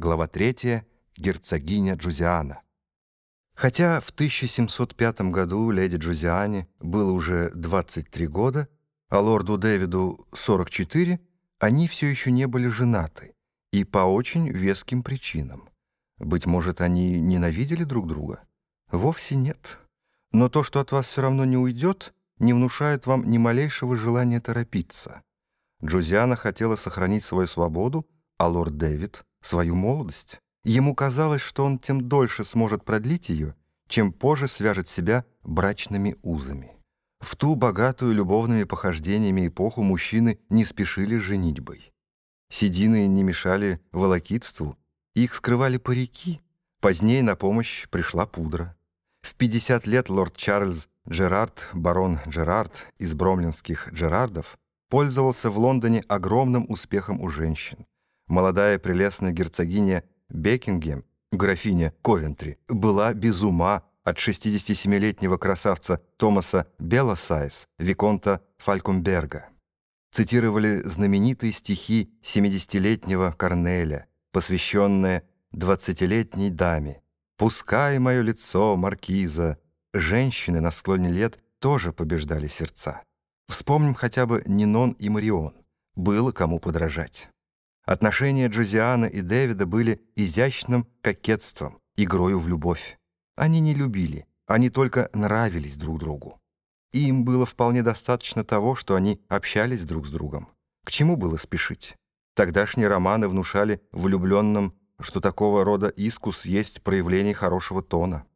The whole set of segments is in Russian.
Глава 3. Герцогиня Джузиана. Хотя в 1705 году леди Джузиане было уже 23 года, а лорду Дэвиду 44, они все еще не были женаты, и по очень веским причинам. Быть может, они ненавидели друг друга? Вовсе нет. Но то, что от вас все равно не уйдет, не внушает вам ни малейшего желания торопиться. Джузиана хотела сохранить свою свободу, а лорд Дэвид — свою молодость. Ему казалось, что он тем дольше сможет продлить ее, чем позже свяжет себя брачными узами. В ту богатую любовными похождениями эпоху мужчины не спешили женитьбой. Седины не мешали волокитству, их скрывали парики. Позднее на помощь пришла пудра. В 50 лет лорд Чарльз Джерард, барон Джерард из бромлинских Джерардов, пользовался в Лондоне огромным успехом у женщин. Молодая прелестная герцогиня Бекингем, графиня Ковентри, была без ума от 67-летнего красавца Томаса Белосайз, виконта Фалькумберга. Цитировали знаменитые стихи 70-летнего Корнеля, посвященные 20-летней даме. «Пускай мое лицо, маркиза». Женщины на склоне лет тоже побеждали сердца. Вспомним хотя бы Нинон и Марион. Было кому подражать. Отношения Джозиана и Дэвида были изящным кокетством, игрою в любовь. Они не любили, они только нравились друг другу. И им было вполне достаточно того, что они общались друг с другом. К чему было спешить? Тогдашние романы внушали влюбленным, что такого рода искус есть проявление хорошего тона.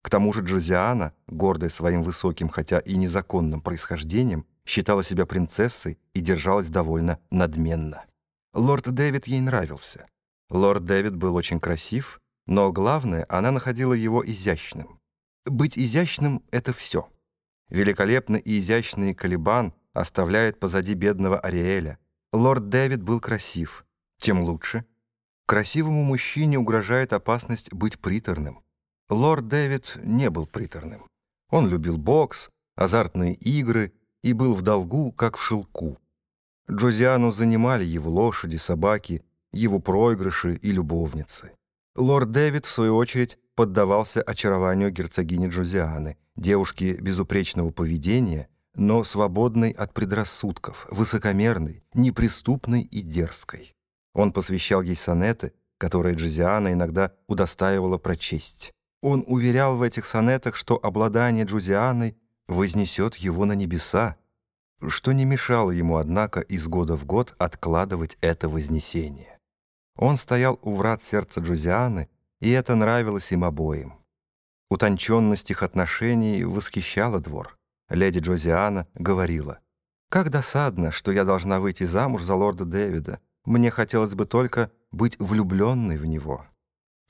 К тому же Джозиана, гордая своим высоким, хотя и незаконным происхождением, считала себя принцессой и держалась довольно надменно. Лорд Дэвид ей нравился. Лорд Дэвид был очень красив, но главное, она находила его изящным. Быть изящным — это все. Великолепный и изящный Калибан оставляет позади бедного Ариэля. Лорд Дэвид был красив. Тем лучше. Красивому мужчине угрожает опасность быть приторным. Лорд Дэвид не был приторным. Он любил бокс, азартные игры и был в долгу, как в шелку. Джозиану занимали его лошади, собаки, его проигрыши и любовницы. Лорд Дэвид, в свою очередь, поддавался очарованию герцогини Джозианы, девушки безупречного поведения, но свободной от предрассудков, высокомерной, неприступной и дерзкой. Он посвящал ей сонеты, которые Джозиана иногда удостаивала прочесть. Он уверял в этих сонетах, что обладание Джузианой вознесет его на небеса, что не мешало ему, однако, из года в год откладывать это вознесение. Он стоял у врат сердца Джузианы, и это нравилось им обоим. Утонченность их отношений восхищала двор. Леди Джозиана говорила, «Как досадно, что я должна выйти замуж за лорда Дэвида. Мне хотелось бы только быть влюбленной в него».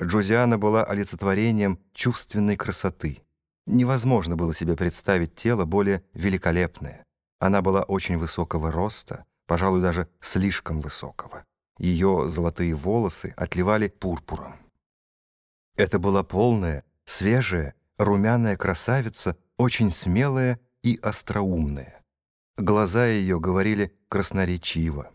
Джозиана была олицетворением чувственной красоты. Невозможно было себе представить тело более великолепное. Она была очень высокого роста, пожалуй, даже слишком высокого. Ее золотые волосы отливали пурпуром. Это была полная, свежая, румяная красавица, очень смелая и остроумная. Глаза ее говорили красноречиво.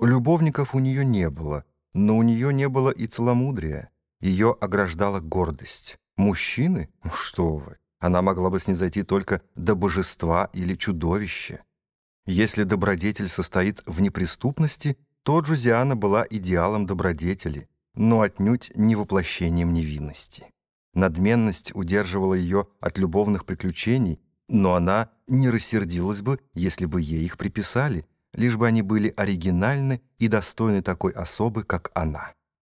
Любовников у нее не было, но у нее не было и целомудрия. Ее ограждала гордость. Мужчины? Что вы! она могла бы снизойти только до божества или чудовища. Если добродетель состоит в неприступности, то Джузиана была идеалом добродетели, но отнюдь не воплощением невинности. Надменность удерживала ее от любовных приключений, но она не рассердилась бы, если бы ей их приписали, лишь бы они были оригинальны и достойны такой особы, как она.